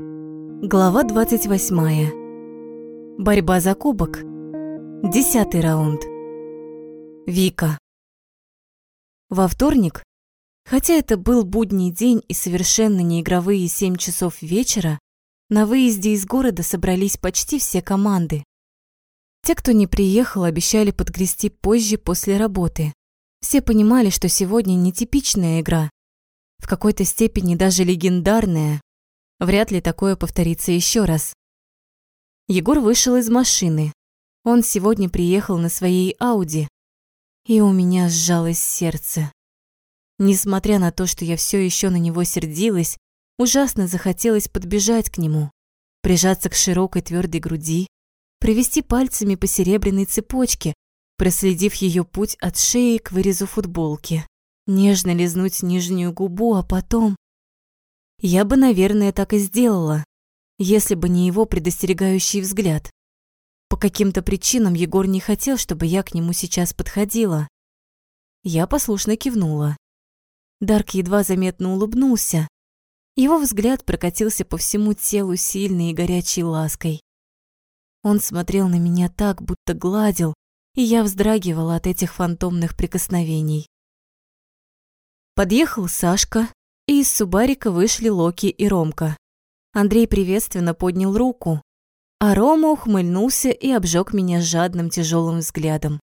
Глава 28. Борьба за кубок. Десятый раунд. Вика. Во вторник, хотя это был будний день и совершенно не игровые 7 часов вечера, на выезде из города собрались почти все команды. Те, кто не приехал, обещали подгрести позже после работы. Все понимали, что сегодня нетипичная игра, в какой-то степени даже легендарная. Вряд ли такое повторится еще раз. Егор вышел из машины. Он сегодня приехал на своей Ауди. И у меня сжалось сердце. Несмотря на то, что я все еще на него сердилась, ужасно захотелось подбежать к нему, прижаться к широкой твердой груди, провести пальцами по серебряной цепочке, проследив ее путь от шеи к вырезу футболки нежно лизнуть нижнюю губу, а потом... Я бы, наверное, так и сделала, если бы не его предостерегающий взгляд. По каким-то причинам Егор не хотел, чтобы я к нему сейчас подходила. Я послушно кивнула. Дарк едва заметно улыбнулся. Его взгляд прокатился по всему телу сильной и горячей лаской. Он смотрел на меня так, будто гладил, и я вздрагивала от этих фантомных прикосновений. Подъехал Сашка, и из Субарика вышли Локи и Ромка. Андрей приветственно поднял руку, а Рома ухмыльнулся и обжег меня жадным тяжелым взглядом.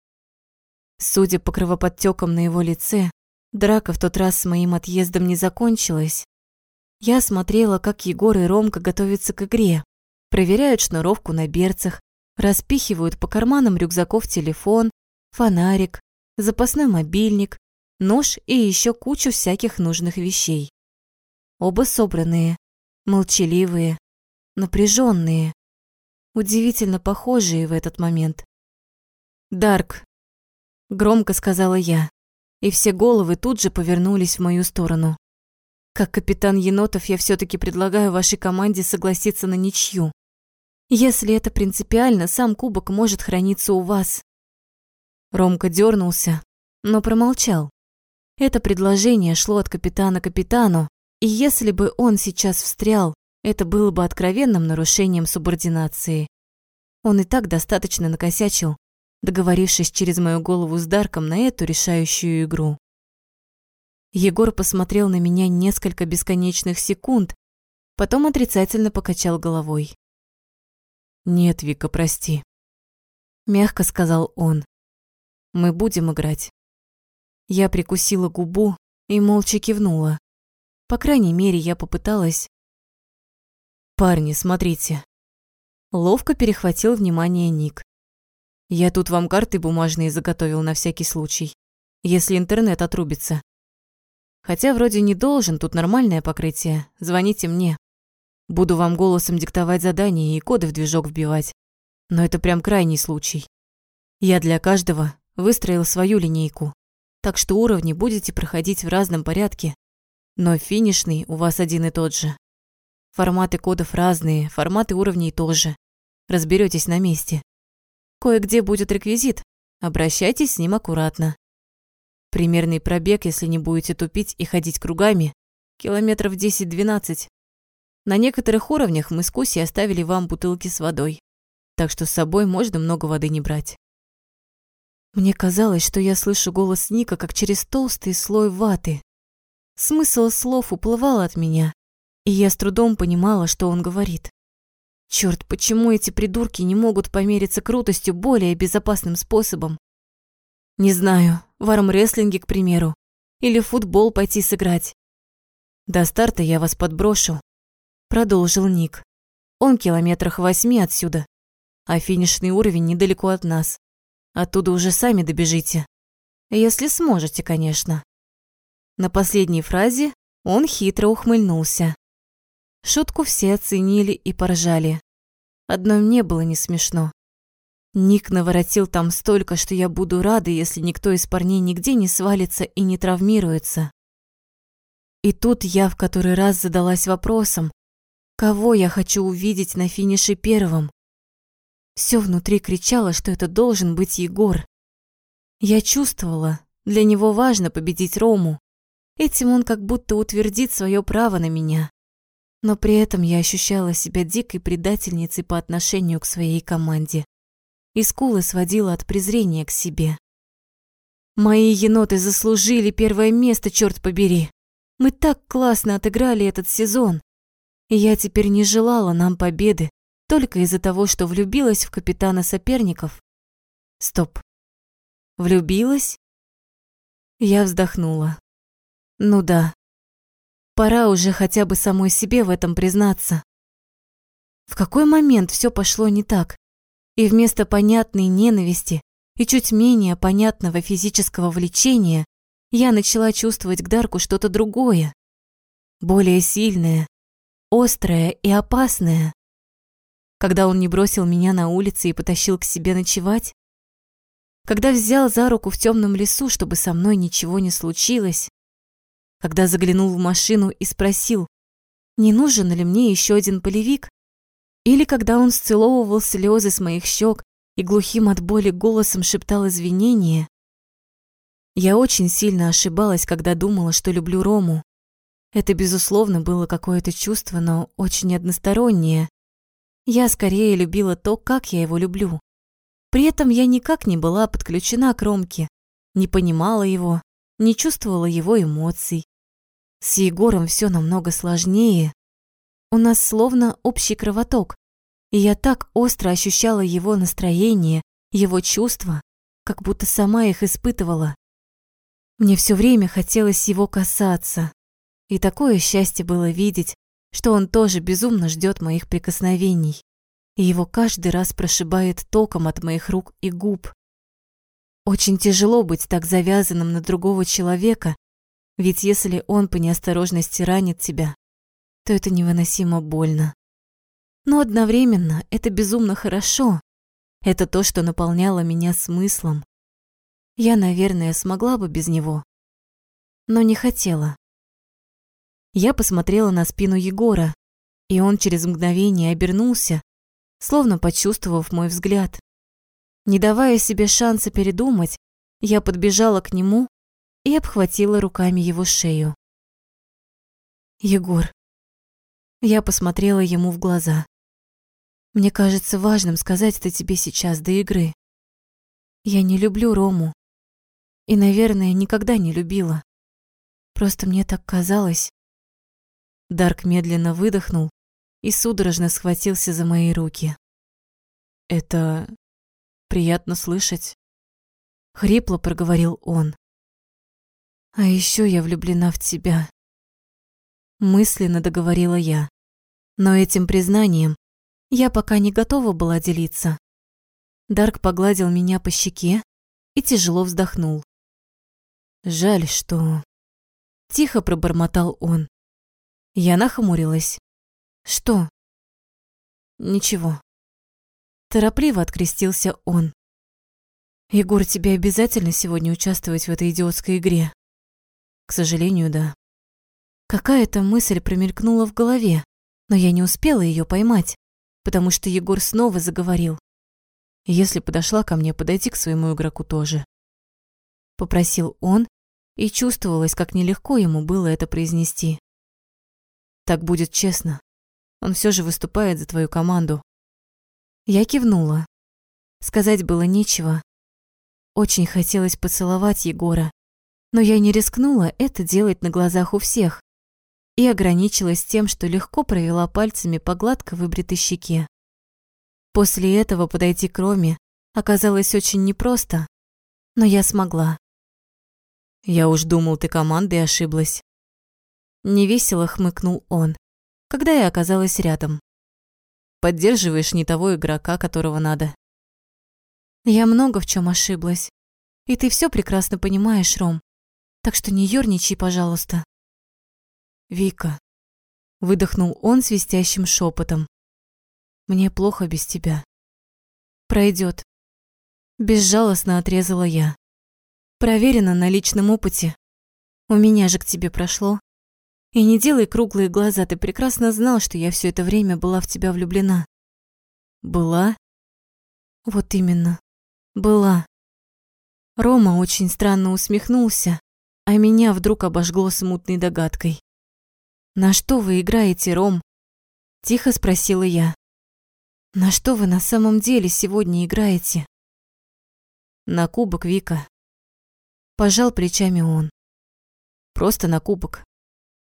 Судя по кровоподтекам на его лице, драка в тот раз с моим отъездом не закончилась. Я смотрела, как Егор и Ромка готовятся к игре, проверяют шнуровку на берцах, распихивают по карманам рюкзаков телефон, фонарик, запасной мобильник, нож и еще кучу всяких нужных вещей. Оба собранные, молчаливые, напряженные, удивительно похожие в этот момент. «Дарк», — громко сказала я, и все головы тут же повернулись в мою сторону. Как капитан Енотов я все таки предлагаю вашей команде согласиться на ничью. Если это принципиально, сам кубок может храниться у вас. Ромка дернулся, но промолчал. Это предложение шло от капитана капитану, и если бы он сейчас встрял, это было бы откровенным нарушением субординации. Он и так достаточно накосячил, договорившись через мою голову с Дарком на эту решающую игру. Егор посмотрел на меня несколько бесконечных секунд, потом отрицательно покачал головой. «Нет, Вика, прости», – мягко сказал он. «Мы будем играть. Я прикусила губу и молча кивнула. По крайней мере, я попыталась. «Парни, смотрите». Ловко перехватил внимание Ник. «Я тут вам карты бумажные заготовил на всякий случай, если интернет отрубится. Хотя вроде не должен, тут нормальное покрытие. Звоните мне. Буду вам голосом диктовать задания и коды в движок вбивать. Но это прям крайний случай. Я для каждого выстроил свою линейку так что уровни будете проходить в разном порядке, но финишный у вас один и тот же. Форматы кодов разные, форматы уровней тоже. Разберетесь на месте. Кое-где будет реквизит, обращайтесь с ним аккуратно. Примерный пробег, если не будете тупить и ходить кругами, километров 10-12. На некоторых уровнях мы с Кусей оставили вам бутылки с водой, так что с собой можно много воды не брать. Мне казалось, что я слышу голос Ника, как через толстый слой ваты. Смысл слов уплывал от меня, и я с трудом понимала, что он говорит. Черт, почему эти придурки не могут помериться крутостью более безопасным способом? Не знаю, в армрестлинге, к примеру, или в футбол пойти сыграть. До старта я вас подброшу, продолжил Ник. Он километрах восьми отсюда, а финишный уровень недалеко от нас. Оттуда уже сами добежите. Если сможете, конечно. На последней фразе он хитро ухмыльнулся. Шутку все оценили и поржали. Одной мне было не смешно. Ник наворотил там столько, что я буду рада, если никто из парней нигде не свалится и не травмируется. И тут я в который раз задалась вопросом, кого я хочу увидеть на финише первым. Все внутри кричало, что это должен быть Егор. Я чувствовала, для него важно победить Рому. Этим он как будто утвердит свое право на меня. Но при этом я ощущала себя дикой предательницей по отношению к своей команде. И скулы сводила от презрения к себе. Мои еноты заслужили первое место, черт побери. Мы так классно отыграли этот сезон. И я теперь не желала нам победы только из-за того, что влюбилась в капитана соперников. Стоп. Влюбилась? Я вздохнула. Ну да. Пора уже хотя бы самой себе в этом признаться. В какой момент все пошло не так? И вместо понятной ненависти и чуть менее понятного физического влечения я начала чувствовать к Дарку что-то другое, более сильное, острое и опасное. Когда он не бросил меня на улице и потащил к себе ночевать, когда взял за руку в темном лесу, чтобы со мной ничего не случилось, когда заглянул в машину и спросил, не нужен ли мне еще один полевик, или когда он сцеловывал слезы с моих щек и глухим от боли голосом шептал извинения. Я очень сильно ошибалась, когда думала, что люблю Рому. Это, безусловно, было какое-то чувство, но очень одностороннее. Я скорее любила то, как я его люблю. При этом я никак не была подключена к Ромке, не понимала его, не чувствовала его эмоций. С Егором все намного сложнее. У нас словно общий кровоток, и я так остро ощущала его настроение, его чувства, как будто сама их испытывала. Мне все время хотелось его касаться, и такое счастье было видеть, что он тоже безумно ждет моих прикосновений и его каждый раз прошибает током от моих рук и губ. Очень тяжело быть так завязанным на другого человека, ведь если он по неосторожности ранит тебя, то это невыносимо больно. Но одновременно это безумно хорошо. Это то, что наполняло меня смыслом. Я, наверное, смогла бы без него, но не хотела. Я посмотрела на спину Егора, и он через мгновение обернулся, словно почувствовав мой взгляд. Не давая себе шанса передумать, я подбежала к нему и обхватила руками его шею. «Егор». Я посмотрела ему в глаза. «Мне кажется важным сказать это тебе сейчас до игры. Я не люблю Рому. И, наверное, никогда не любила. Просто мне так казалось». Дарк медленно выдохнул и судорожно схватился за мои руки. «Это приятно слышать», — хрипло проговорил он. «А еще я влюблена в тебя», — мысленно договорила я. Но этим признанием я пока не готова была делиться. Дарк погладил меня по щеке и тяжело вздохнул. «Жаль, что...» Тихо пробормотал он. Я нахмурилась. Что? Ничего. Торопливо открестился он. Егор, тебе обязательно сегодня участвовать в этой идиотской игре? К сожалению, да. Какая-то мысль промелькнула в голове, но я не успела ее поймать, потому что Егор снова заговорил. Если подошла ко мне, подойти к своему игроку тоже. Попросил он, и чувствовалось, как нелегко ему было это произнести. Так будет честно. Он все же выступает за твою команду. Я кивнула. Сказать было нечего. Очень хотелось поцеловать Егора, но я не рискнула это делать на глазах у всех и ограничилась тем, что легко провела пальцами по гладко выбритой щеке. После этого подойти к Роме оказалось очень непросто, но я смогла. «Я уж думал, ты командой ошиблась». Невесело хмыкнул он когда я оказалась рядом. Поддерживаешь не того игрока, которого надо. Я много в чем ошиблась. И ты все прекрасно понимаешь, Ром. Так что не ёрничай, пожалуйста. Вика. Выдохнул он свистящим шепотом. Мне плохо без тебя. Пройдет. Безжалостно отрезала я. Проверено на личном опыте. У меня же к тебе прошло. И не делай круглые глаза, ты прекрасно знал, что я все это время была в тебя влюблена. Была? Вот именно. Была. Рома очень странно усмехнулся, а меня вдруг обожгло смутной догадкой. На что вы играете, Ром? Тихо спросила я. На что вы на самом деле сегодня играете? На кубок, Вика. Пожал плечами он. Просто на кубок.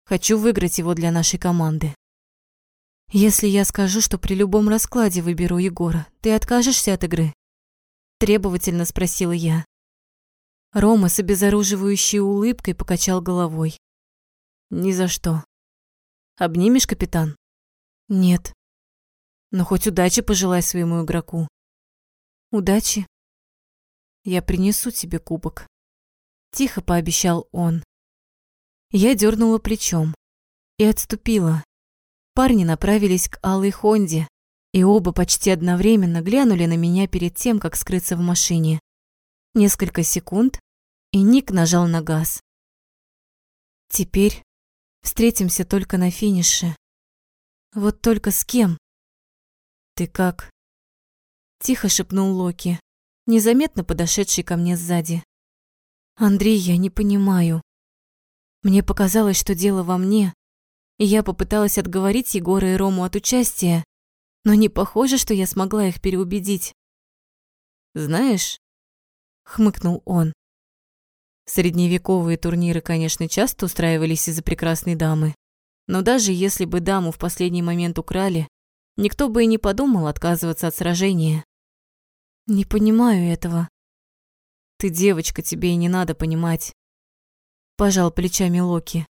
Хочу выиграть его для нашей команды. Если я скажу, что при любом раскладе выберу Егора, ты откажешься от игры? Требовательно спросила я. Рома с обезоруживающей улыбкой покачал головой. Ни за что. Обнимешь, капитан? Нет. Но хоть удачи пожелай своему игроку. Удачи. Я принесу тебе кубок. Тихо пообещал он. Я дернула плечом и отступила. Парни направились к алой Хонде, и оба почти одновременно глянули на меня перед тем, как скрыться в машине. Несколько секунд, и Ник нажал на газ. Теперь встретимся только на финише. Вот только с кем? Ты как? Тихо шепнул Локи, незаметно подошедший ко мне сзади. Андрей, я не понимаю. Мне показалось, что дело во мне, и я попыталась отговорить Егора и Рому от участия, но не похоже, что я смогла их переубедить. «Знаешь», — хмыкнул он, Средневековые турниры, конечно, часто устраивались из-за прекрасной дамы, но даже если бы даму в последний момент украли, никто бы и не подумал отказываться от сражения. Не понимаю этого. Ты девочка, тебе и не надо понимать. Пожал плечами Локи.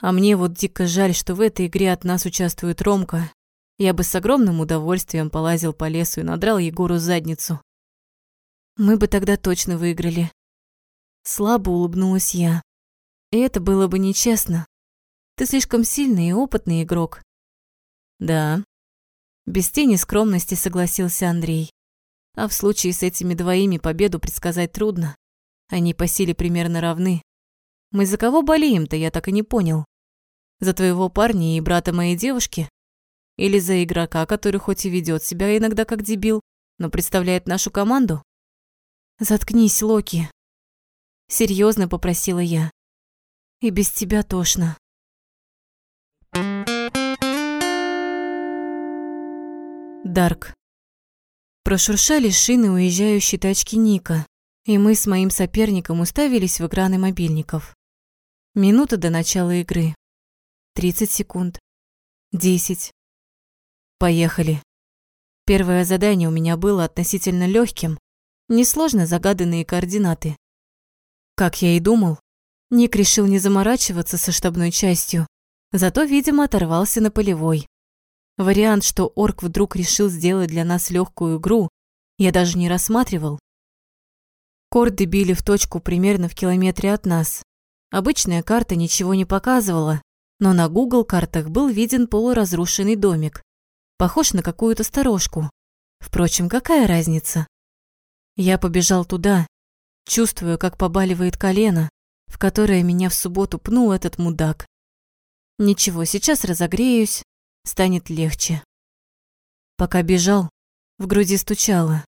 А мне вот дико жаль, что в этой игре от нас участвует Ромка. Я бы с огромным удовольствием полазил по лесу и надрал Егору задницу. Мы бы тогда точно выиграли. Слабо улыбнулась я. И это было бы нечестно. Ты слишком сильный и опытный игрок. Да. Без тени скромности согласился Андрей. А в случае с этими двоими победу предсказать трудно. Они по силе примерно равны. Мы за кого болеем-то, я так и не понял. За твоего парня и брата моей девушки? Или за игрока, который хоть и ведет себя иногда как дебил, но представляет нашу команду? Заткнись, Локи. Серьезно попросила я. И без тебя тошно. Дарк. Прошуршали шины уезжающей тачки Ника, и мы с моим соперником уставились в экраны мобильников. Минута до начала игры. 30 секунд. 10. Поехали. Первое задание у меня было относительно легким. Несложно загаданные координаты. Как я и думал, Ник решил не заморачиваться со штабной частью, зато, видимо, оторвался на полевой. Вариант, что орк вдруг решил сделать для нас легкую игру, я даже не рассматривал. Корды били в точку примерно в километре от нас. Обычная карта ничего не показывала, но на Google картах был виден полуразрушенный домик. Похож на какую-то сторожку. Впрочем, какая разница? Я побежал туда, чувствуя, как побаливает колено, в которое меня в субботу пнул этот мудак. Ничего, сейчас разогреюсь, станет легче. Пока бежал, в груди стучало.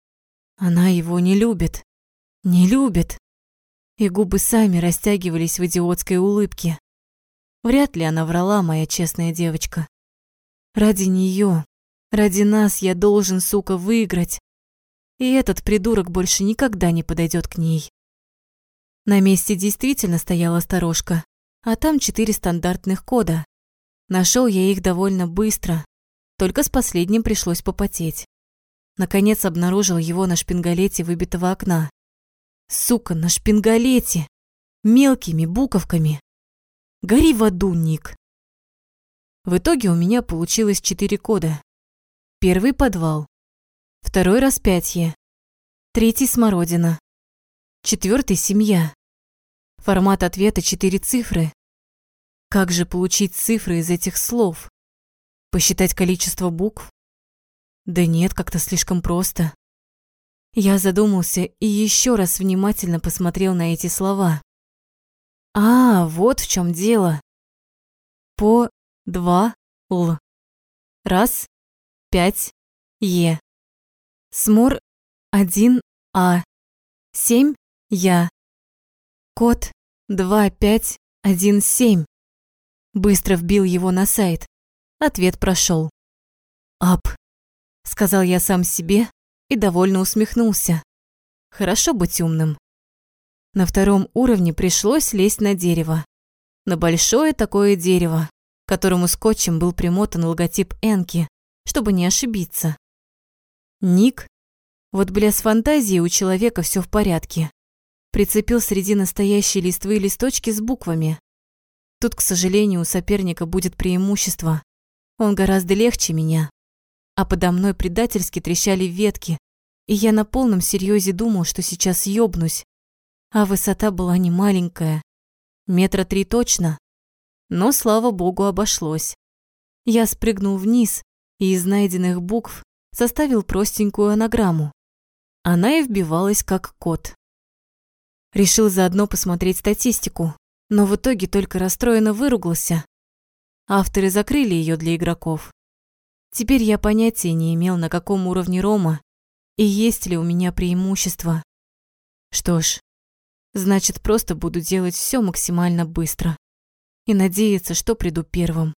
Она его не любит. Не любит. И губы сами растягивались в идиотской улыбке. Вряд ли она врала, моя честная девочка. Ради нее, ради нас я должен, сука, выиграть. И этот придурок больше никогда не подойдет к ней. На месте действительно стояла сторожка, а там четыре стандартных кода. Нашел я их довольно быстро, только с последним пришлось попотеть. Наконец обнаружил его на шпингалете выбитого окна. Сука, на шпингалете! Мелкими буковками. Гори в аду, Ник. В итоге у меня получилось четыре кода. Первый – подвал. Второй – распятие. Третий – смородина. Четвертый – семья. Формат ответа – четыре цифры. Как же получить цифры из этих слов? Посчитать количество букв? Да нет, как-то слишком просто. Я задумался и еще раз внимательно посмотрел на эти слова. А, вот в чем дело. По, два, л. Раз, пять, е. Смор, один, а. Семь, я. Код, два, пять, один, семь. Быстро вбил его на сайт. Ответ прошел. «Ап», — сказал я сам себе и довольно усмехнулся. Хорошо быть умным. На втором уровне пришлось лезть на дерево. На большое такое дерево, которому скотчем был примотан логотип Энки, чтобы не ошибиться. Ник. Вот, бля, с фантазией у человека все в порядке. Прицепил среди настоящей листвы листочки с буквами. Тут, к сожалению, у соперника будет преимущество. Он гораздо легче меня. А подо мной предательски трещали ветки, и я на полном серьезе думал, что сейчас ёбнусь. А высота была не маленькая, метра три точно. Но, слава богу, обошлось. Я спрыгнул вниз и из найденных букв составил простенькую анаграмму. Она и вбивалась как код. Решил заодно посмотреть статистику, но в итоге только расстроенно выругался. Авторы закрыли ее для игроков. Теперь я понятия не имел, на каком уровне Рома и есть ли у меня преимущество. Что ж, значит, просто буду делать все максимально быстро и надеяться, что приду первым.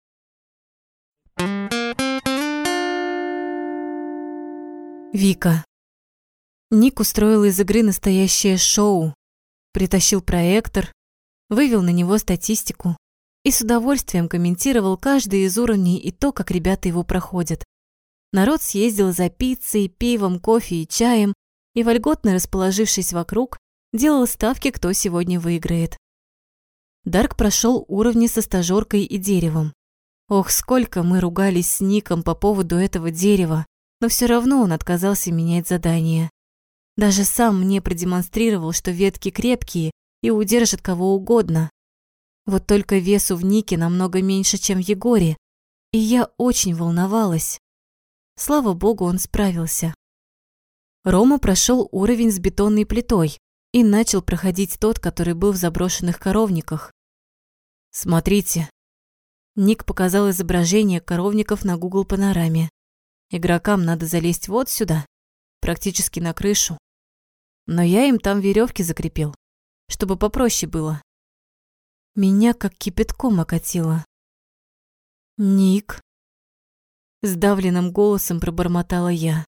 Вика. Ник устроил из игры настоящее шоу, притащил проектор, вывел на него статистику и с удовольствием комментировал каждый из уровней и то, как ребята его проходят. Народ съездил за пиццей, пивом, кофе и чаем и, вольготно расположившись вокруг, делал ставки, кто сегодня выиграет. Дарк прошел уровни со стажёркой и деревом. Ох, сколько мы ругались с Ником по поводу этого дерева, но все равно он отказался менять задание. Даже сам мне продемонстрировал, что ветки крепкие и удержат кого угодно. Вот только весу в Нике намного меньше, чем в Егоре, и я очень волновалась. Слава богу, он справился. Рома прошел уровень с бетонной плитой и начал проходить тот, который был в заброшенных коровниках. Смотрите. Ник показал изображение коровников на Google панораме. Игрокам надо залезть вот сюда, практически на крышу. Но я им там веревки закрепил, чтобы попроще было. Меня как кипятком окатило. Ник. Сдавленным голосом пробормотала я.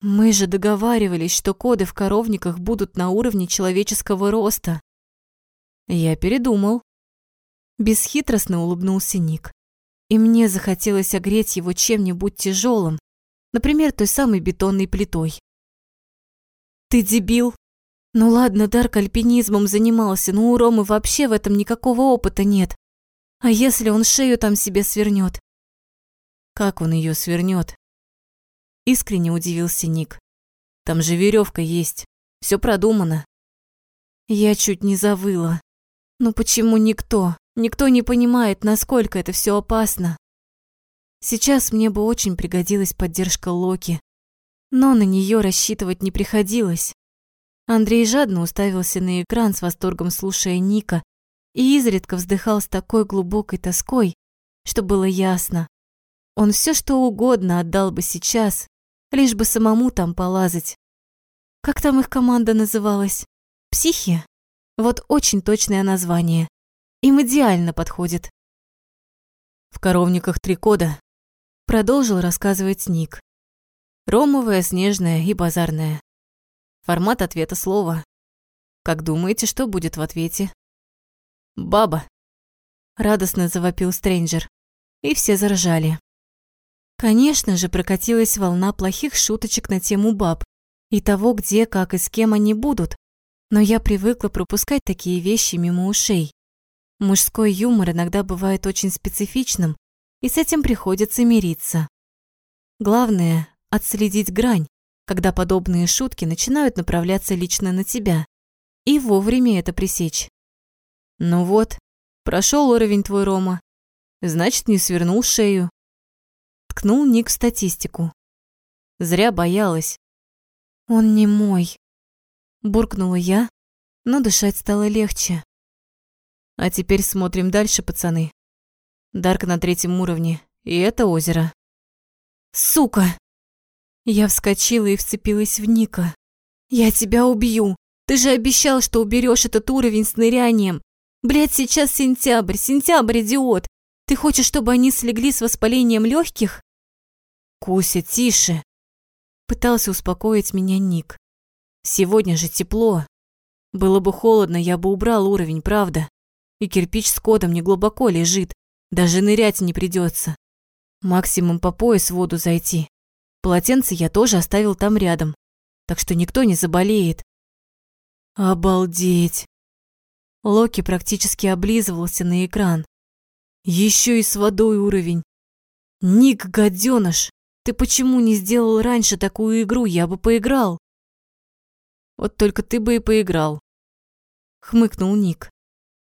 Мы же договаривались, что коды в коровниках будут на уровне человеческого роста. Я передумал. Бесхитростно улыбнулся Ник. И мне захотелось огреть его чем-нибудь тяжелым, например, той самой бетонной плитой. Ты дебил? Ну ладно, Дарк альпинизмом занимался, но у Ромы вообще в этом никакого опыта нет. А если он шею там себе свернет? Как он ее свернет? Искренне удивился Ник. Там же веревка есть. Все продумано. Я чуть не завыла. Но почему никто? Никто не понимает, насколько это все опасно. Сейчас мне бы очень пригодилась поддержка Локи, но на нее рассчитывать не приходилось. Андрей жадно уставился на экран с восторгом слушая Ника и изредка вздыхал с такой глубокой тоской, что было ясно. Он все что угодно отдал бы сейчас, лишь бы самому там полазать. Как там их команда называлась? Психи? Вот очень точное название. Им идеально подходит. В коровниках три кода, продолжил рассказывать Ник. Ромовая, снежная и базарная. Формат ответа слова. Как думаете, что будет в ответе? Баба. Радостно завопил Стрэнджер. И все заржали. Конечно же, прокатилась волна плохих шуточек на тему баб и того, где, как и с кем они будут. Но я привыкла пропускать такие вещи мимо ушей. Мужской юмор иногда бывает очень специфичным, и с этим приходится мириться. Главное – отследить грань, когда подобные шутки начинают направляться лично на тебя, и вовремя это пресечь. Ну вот, прошел уровень твой, Рома. Значит, не свернул шею. Ткнул Ник в статистику. Зря боялась. Он не мой. Буркнула я, но дышать стало легче. А теперь смотрим дальше, пацаны. Дарк на третьем уровне, и это озеро. Сука! Я вскочила и вцепилась в Ника. Я тебя убью! Ты же обещал, что уберешь этот уровень с нырянием. Блядь, сейчас сентябрь, сентябрь, идиот. Ты хочешь, чтобы они слегли с воспалением легких? Куся, тише. Пытался успокоить меня Ник. Сегодня же тепло. Было бы холодно, я бы убрал уровень, правда? И кирпич с кодом не глубоко лежит, даже нырять не придется. Максимум по пояс в воду зайти. Полотенце я тоже оставил там рядом, так что никто не заболеет. Обалдеть! Локи практически облизывался на экран. Еще и с водой уровень. Ник, гаденыш, ты почему не сделал раньше такую игру? Я бы поиграл. Вот только ты бы и поиграл. Хмыкнул Ник,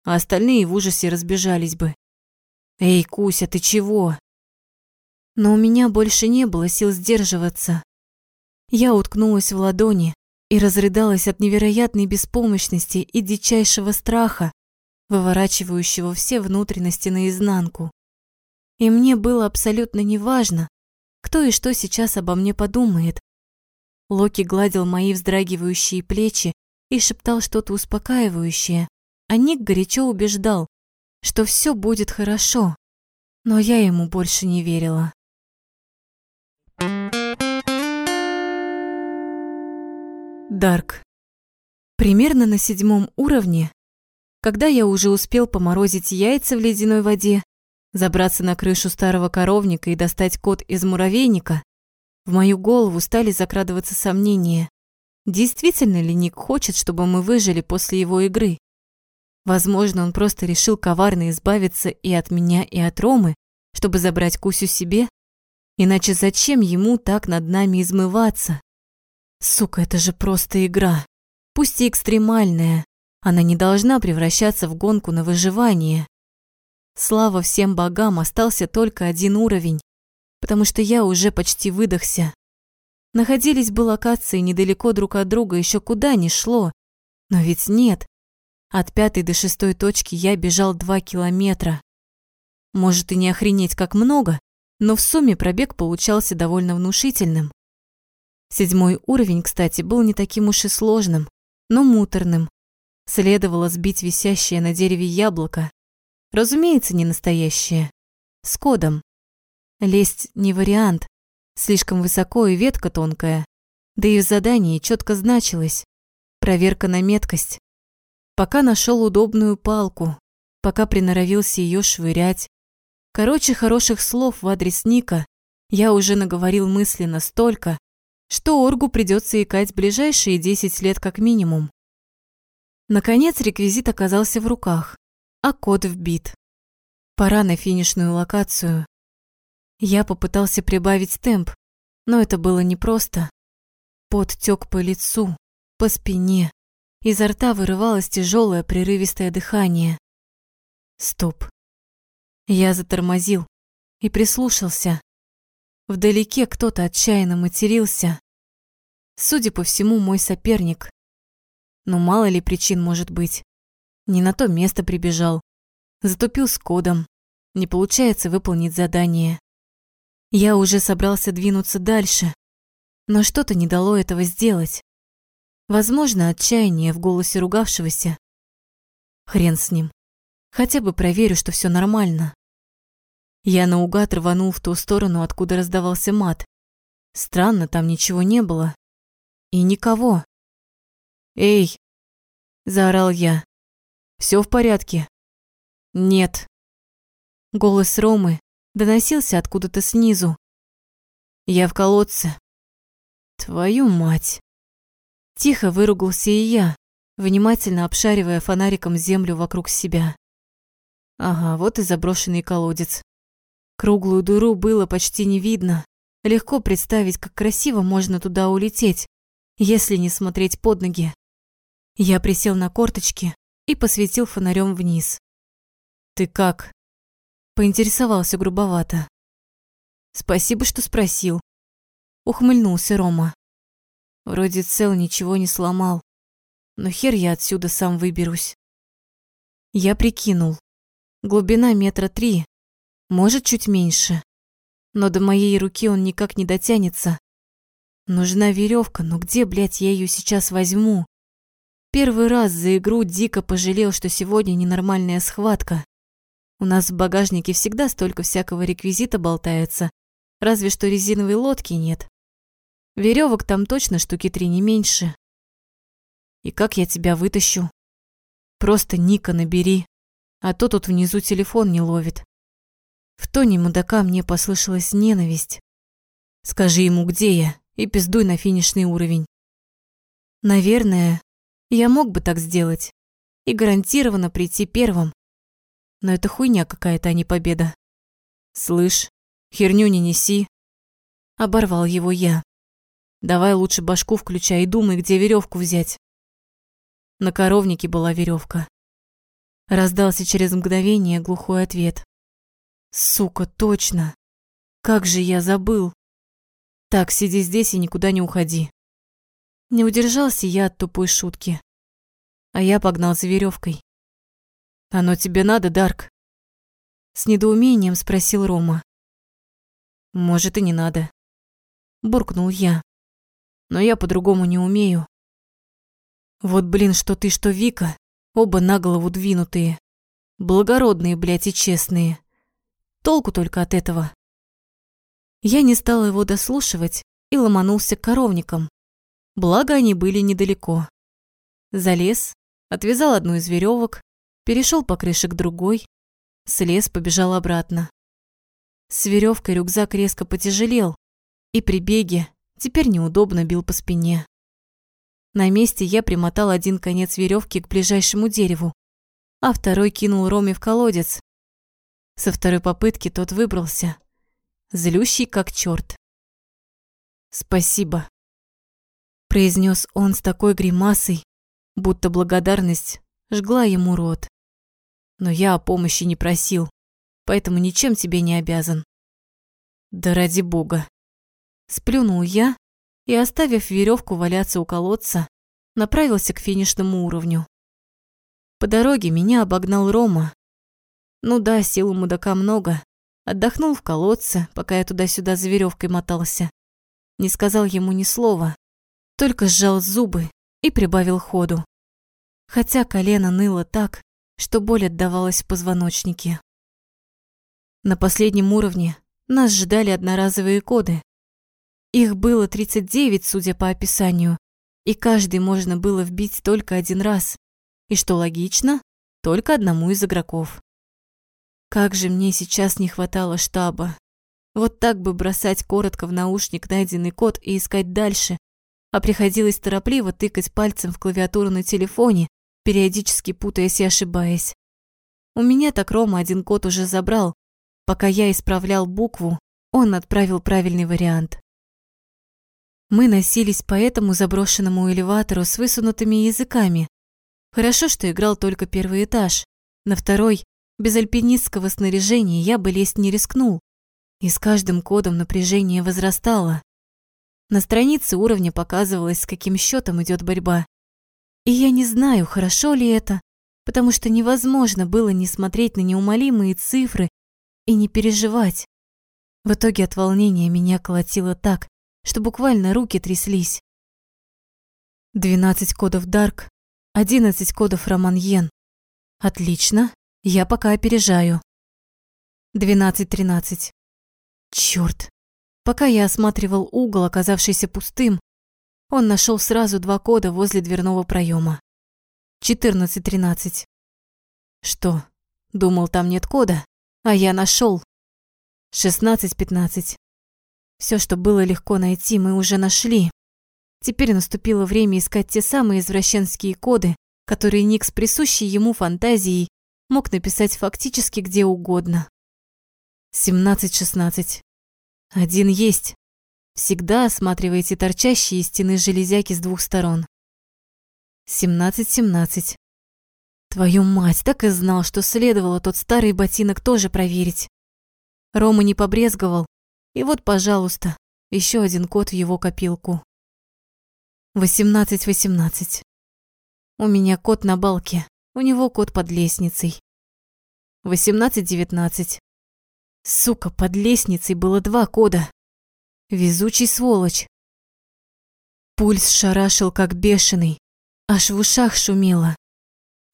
а остальные в ужасе разбежались бы. Эй, Куся, ты чего? Но у меня больше не было сил сдерживаться. Я уткнулась в ладони и разрыдалась от невероятной беспомощности и дичайшего страха, выворачивающего все внутренности наизнанку. И мне было абсолютно неважно, кто и что сейчас обо мне подумает. Локи гладил мои вздрагивающие плечи и шептал что-то успокаивающее, а Ник горячо убеждал, что все будет хорошо, но я ему больше не верила. Дарк. Примерно на седьмом уровне, когда я уже успел поморозить яйца в ледяной воде, забраться на крышу старого коровника и достать кот из муравейника, в мою голову стали закрадываться сомнения. Действительно ли Ник хочет, чтобы мы выжили после его игры? Возможно, он просто решил коварно избавиться и от меня, и от Ромы, чтобы забрать Кусю себе? Иначе зачем ему так над нами измываться? Сука, это же просто игра. Пусть и экстремальная. Она не должна превращаться в гонку на выживание. Слава всем богам, остался только один уровень потому что я уже почти выдохся. Находились бы локации недалеко друг от друга, еще куда ни шло. Но ведь нет. От пятой до шестой точки я бежал два километра. Может и не охренеть как много, но в сумме пробег получался довольно внушительным. Седьмой уровень, кстати, был не таким уж и сложным, но муторным. Следовало сбить висящее на дереве яблоко. Разумеется, не настоящее. С кодом. Лезть не вариант. Слишком высоко и ветка тонкая. Да и в задании четко значилось. Проверка на меткость. Пока нашел удобную палку, пока приноровился ее швырять. Короче, хороших слов в адрес Ника я уже наговорил мысленно столько, что Оргу придется икать ближайшие 10 лет как минимум. Наконец реквизит оказался в руках, а код вбит. Пора на финишную локацию. Я попытался прибавить темп, но это было непросто. Пот тёк по лицу, по спине. Изо рта вырывалось тяжелое прерывистое дыхание. Стоп. Я затормозил и прислушался. Вдалеке кто-то отчаянно матерился. Судя по всему, мой соперник. Но мало ли причин может быть. Не на то место прибежал. Затупил с кодом. Не получается выполнить задание. Я уже собрался двинуться дальше, но что-то не дало этого сделать. Возможно, отчаяние в голосе ругавшегося. Хрен с ним. Хотя бы проверю, что все нормально. Я наугад рванул в ту сторону, откуда раздавался мат. Странно, там ничего не было. И никого. «Эй!» – заорал я. Все в порядке?» «Нет». Голос Ромы доносился откуда-то снизу. Я в колодце. Твою мать. Тихо выругался и я, внимательно обшаривая фонариком землю вокруг себя. Ага, вот и заброшенный колодец. Круглую дыру было почти не видно. Легко представить, как красиво можно туда улететь, если не смотреть под ноги. Я присел на корточки и посветил фонарем вниз. «Ты как?» Поинтересовался грубовато. Спасибо, что спросил. Ухмыльнулся Рома. Вроде цел ничего не сломал. Но хер я отсюда сам выберусь. Я прикинул. Глубина метра три, может, чуть меньше. Но до моей руки он никак не дотянется. Нужна веревка, но где, блядь, я ее сейчас возьму? Первый раз за игру дико пожалел, что сегодня ненормальная схватка. У нас в багажнике всегда столько всякого реквизита болтается, разве что резиновой лодки нет. Веревок там точно штуки три не меньше. И как я тебя вытащу? Просто Ника набери, а то тут внизу телефон не ловит. В тоне мудака мне послышалась ненависть. Скажи ему, где я, и пиздуй на финишный уровень. Наверное, я мог бы так сделать и гарантированно прийти первым. Но это хуйня какая-то, а не победа. Слышь, херню не неси. Оборвал его я. Давай лучше башку включай и думай, где веревку взять. На коровнике была веревка. Раздался через мгновение глухой ответ. Сука, точно. Как же я забыл. Так, сиди здесь и никуда не уходи. Не удержался я от тупой шутки. А я погнал за веревкой. «Оно тебе надо, Дарк?» С недоумением спросил Рома. «Может, и не надо», – буркнул я. «Но я по-другому не умею. Вот, блин, что ты, что Вика, оба на голову двинутые. Благородные, блядь, и честные. Толку только от этого». Я не стала его дослушивать и ломанулся к коровникам. Благо, они были недалеко. Залез, отвязал одну из веревок, перешел по крыше к другой, слез, побежал обратно. С веревкой рюкзак резко потяжелел, и при беге теперь неудобно бил по спине. На месте я примотал один конец веревки к ближайшему дереву, а второй кинул Роме в колодец. Со второй попытки тот выбрался, злющий как черт. «Спасибо», произнес он с такой гримасой, будто благодарность жгла ему рот. Но я о помощи не просил, поэтому ничем тебе не обязан. Да ради бога. Сплюнул я и, оставив веревку валяться у колодца, направился к финишному уровню. По дороге меня обогнал Рома. Ну да, сил у мудака много. Отдохнул в колодце, пока я туда-сюда за веревкой мотался. Не сказал ему ни слова, только сжал зубы и прибавил ходу. Хотя колено ныло так, что боль отдавалась в позвоночнике. На последнем уровне нас ждали одноразовые коды. Их было 39, судя по описанию, и каждый можно было вбить только один раз. И что логично, только одному из игроков. Как же мне сейчас не хватало штаба. Вот так бы бросать коротко в наушник найденный код и искать дальше, а приходилось торопливо тыкать пальцем в клавиатуру на телефоне, периодически путаясь и ошибаясь. У меня так Рома один код уже забрал. Пока я исправлял букву, он отправил правильный вариант. Мы носились по этому заброшенному элеватору с высунутыми языками. Хорошо, что играл только первый этаж. На второй, без альпинистского снаряжения, я бы лезть не рискнул. И с каждым кодом напряжение возрастало. На странице уровня показывалось, с каким счетом идет борьба. И я не знаю, хорошо ли это, потому что невозможно было не смотреть на неумолимые цифры и не переживать. В итоге от волнения меня колотило так, что буквально руки тряслись. 12 кодов Дарк, 11 кодов Роман Йен. Отлично, я пока опережаю. 12-13. Чёрт, Пока я осматривал угол, оказавшийся пустым, он нашел сразу два кода возле дверного проема. 14-13. Что, думал, там нет кода? А я нашел. 16-15. Все, что было легко найти, мы уже нашли. Теперь наступило время искать те самые извращенские коды, которые Никс, присущий ему фантазией, мог написать фактически где угодно. 17-16. Один есть. Всегда осматривайте торчащие из стены железяки с двух сторон. Семнадцать-семнадцать. Твою мать, так и знал, что следовало тот старый ботинок тоже проверить. Рома не побрезговал. И вот, пожалуйста, еще один код в его копилку. Восемнадцать-восемнадцать. У меня кот на балке, у него кот под лестницей. Восемнадцать-девятнадцать. Сука, под лестницей было два кода. Везучий сволочь. Пульс шарашил, как бешеный. Аж в ушах шумело.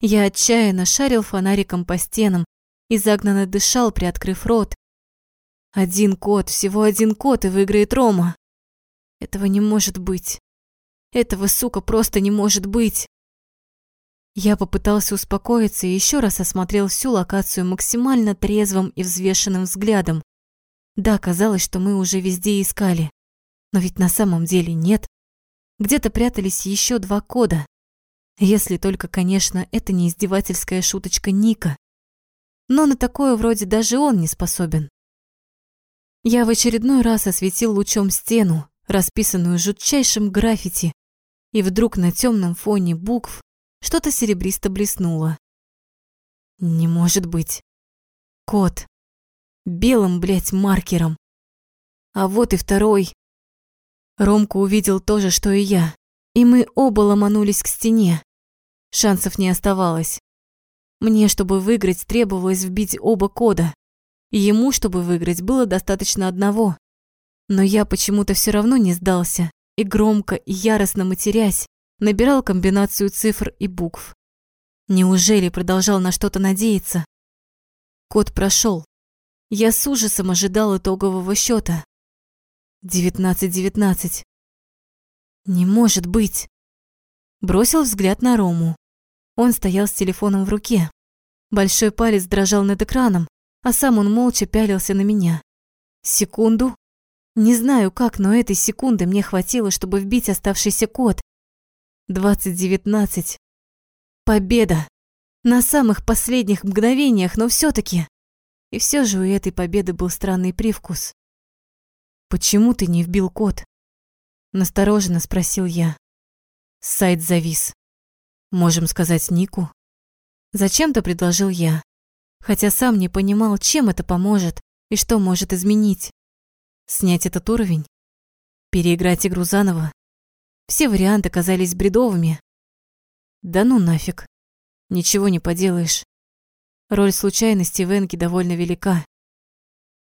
Я отчаянно шарил фонариком по стенам, и загнанно дышал, приоткрыв рот. Один кот, всего один кот, и выиграет Рома. Этого не может быть. Этого, сука, просто не может быть. Я попытался успокоиться и еще раз осмотрел всю локацию максимально трезвым и взвешенным взглядом. Да, казалось, что мы уже везде искали. Но ведь на самом деле нет. Где-то прятались еще два кода. Если только, конечно, это не издевательская шуточка Ника. Но на такое вроде даже он не способен. Я в очередной раз осветил лучом стену, расписанную жутчайшим граффити, и вдруг на темном фоне букв что-то серебристо блеснуло. Не может быть. Кот. Белым, блядь, маркером. А вот и второй. Ромка увидел то же, что и я, и мы оба ломанулись к стене. Шансов не оставалось. Мне, чтобы выиграть, требовалось вбить оба кода. Ему, чтобы выиграть, было достаточно одного. Но я почему-то все равно не сдался и громко и яростно матерясь набирал комбинацию цифр и букв. Неужели продолжал на что-то надеяться? Код прошел. Я с ужасом ожидал итогового счета. Девятнадцать-девятнадцать. Не может быть. Бросил взгляд на Рому. Он стоял с телефоном в руке. Большой палец дрожал над экраном, а сам он молча пялился на меня. Секунду. Не знаю как, но этой секунды мне хватило, чтобы вбить оставшийся код. 2019. Победа. На самых последних мгновениях, но все таки И все же у этой победы был странный привкус. «Почему ты не вбил код?» Настороженно спросил я. Сайт завис. Можем сказать Нику. Зачем-то предложил я, хотя сам не понимал, чем это поможет и что может изменить. Снять этот уровень? Переиграть игру заново? Все варианты казались бредовыми. Да ну нафиг. Ничего не поделаешь. Роль случайности в Энке довольно велика.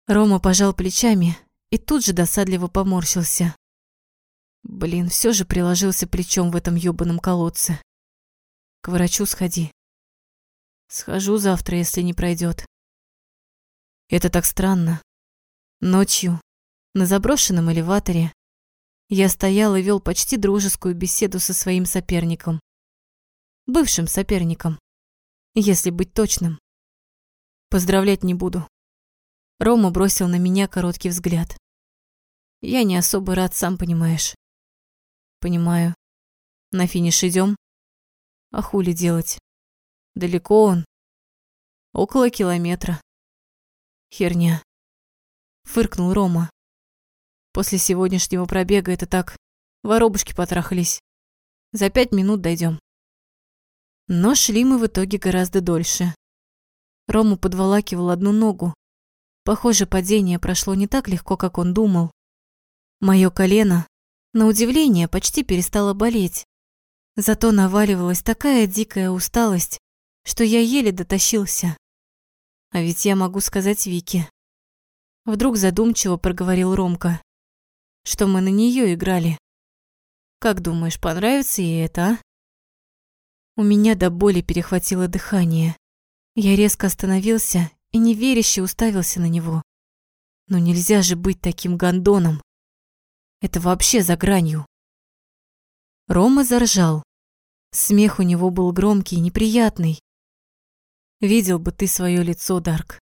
Рома пожал плечами и тут же досадливо поморщился. Блин, все же приложился плечом в этом ёбаном колодце. К врачу сходи. Схожу завтра, если не пройдет. Это так странно. Ночью, на заброшенном элеваторе, я стоял и вел почти дружескую беседу со своим соперником. Бывшим соперником, если быть точным. Поздравлять не буду. Рома бросил на меня короткий взгляд. Я не особо рад, сам понимаешь. Понимаю. На финиш идем. А хули делать? Далеко он? Около километра. Херня. Фыркнул Рома. После сегодняшнего пробега это так, воробушки потрахались. За пять минут дойдем. Но шли мы в итоге гораздо дольше. Рому подволакивал одну ногу. Похоже, падение прошло не так легко, как он думал. Моё колено, на удивление, почти перестало болеть. Зато наваливалась такая дикая усталость, что я еле дотащился. А ведь я могу сказать Вике. Вдруг задумчиво проговорил Ромка, что мы на нее играли. Как думаешь, понравится ей это, а? У меня до боли перехватило дыхание. Я резко остановился и неверяще уставился на него. Но нельзя же быть таким гондоном. Это вообще за гранью. Рома заржал. Смех у него был громкий и неприятный. Видел бы ты свое лицо, Дарк.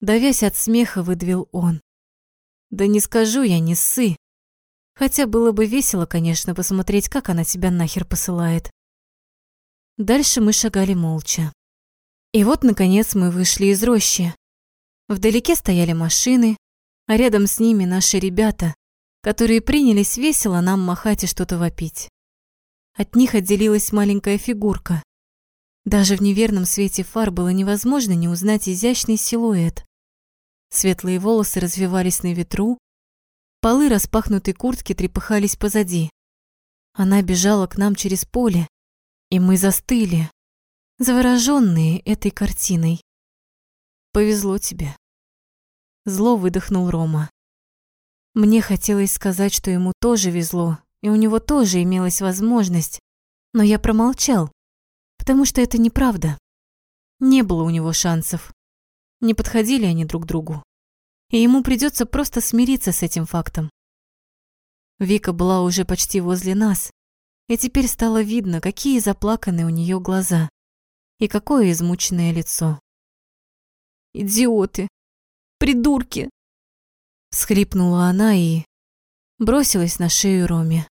Давясь от смеха, выдавил он. Да не скажу я, не ссы. Хотя было бы весело, конечно, посмотреть, как она тебя нахер посылает. Дальше мы шагали молча. И вот, наконец, мы вышли из рощи. Вдалеке стояли машины, а рядом с ними наши ребята, которые принялись весело нам махать и что-то вопить. От них отделилась маленькая фигурка. Даже в неверном свете фар было невозможно не узнать изящный силуэт. Светлые волосы развивались на ветру, полы распахнутой куртки трепыхались позади. Она бежала к нам через поле, и мы застыли, завороженные этой картиной. Повезло тебе. Зло выдохнул Рома. Мне хотелось сказать, что ему тоже везло, и у него тоже имелась возможность, но я промолчал, потому что это неправда. Не было у него шансов. Не подходили они друг другу. И ему придется просто смириться с этим фактом. Вика была уже почти возле нас, и теперь стало видно, какие заплаканные у нее глаза и какое измученное лицо. «Идиоты! Придурки!» Схлипнула она и бросилась на шею Роме.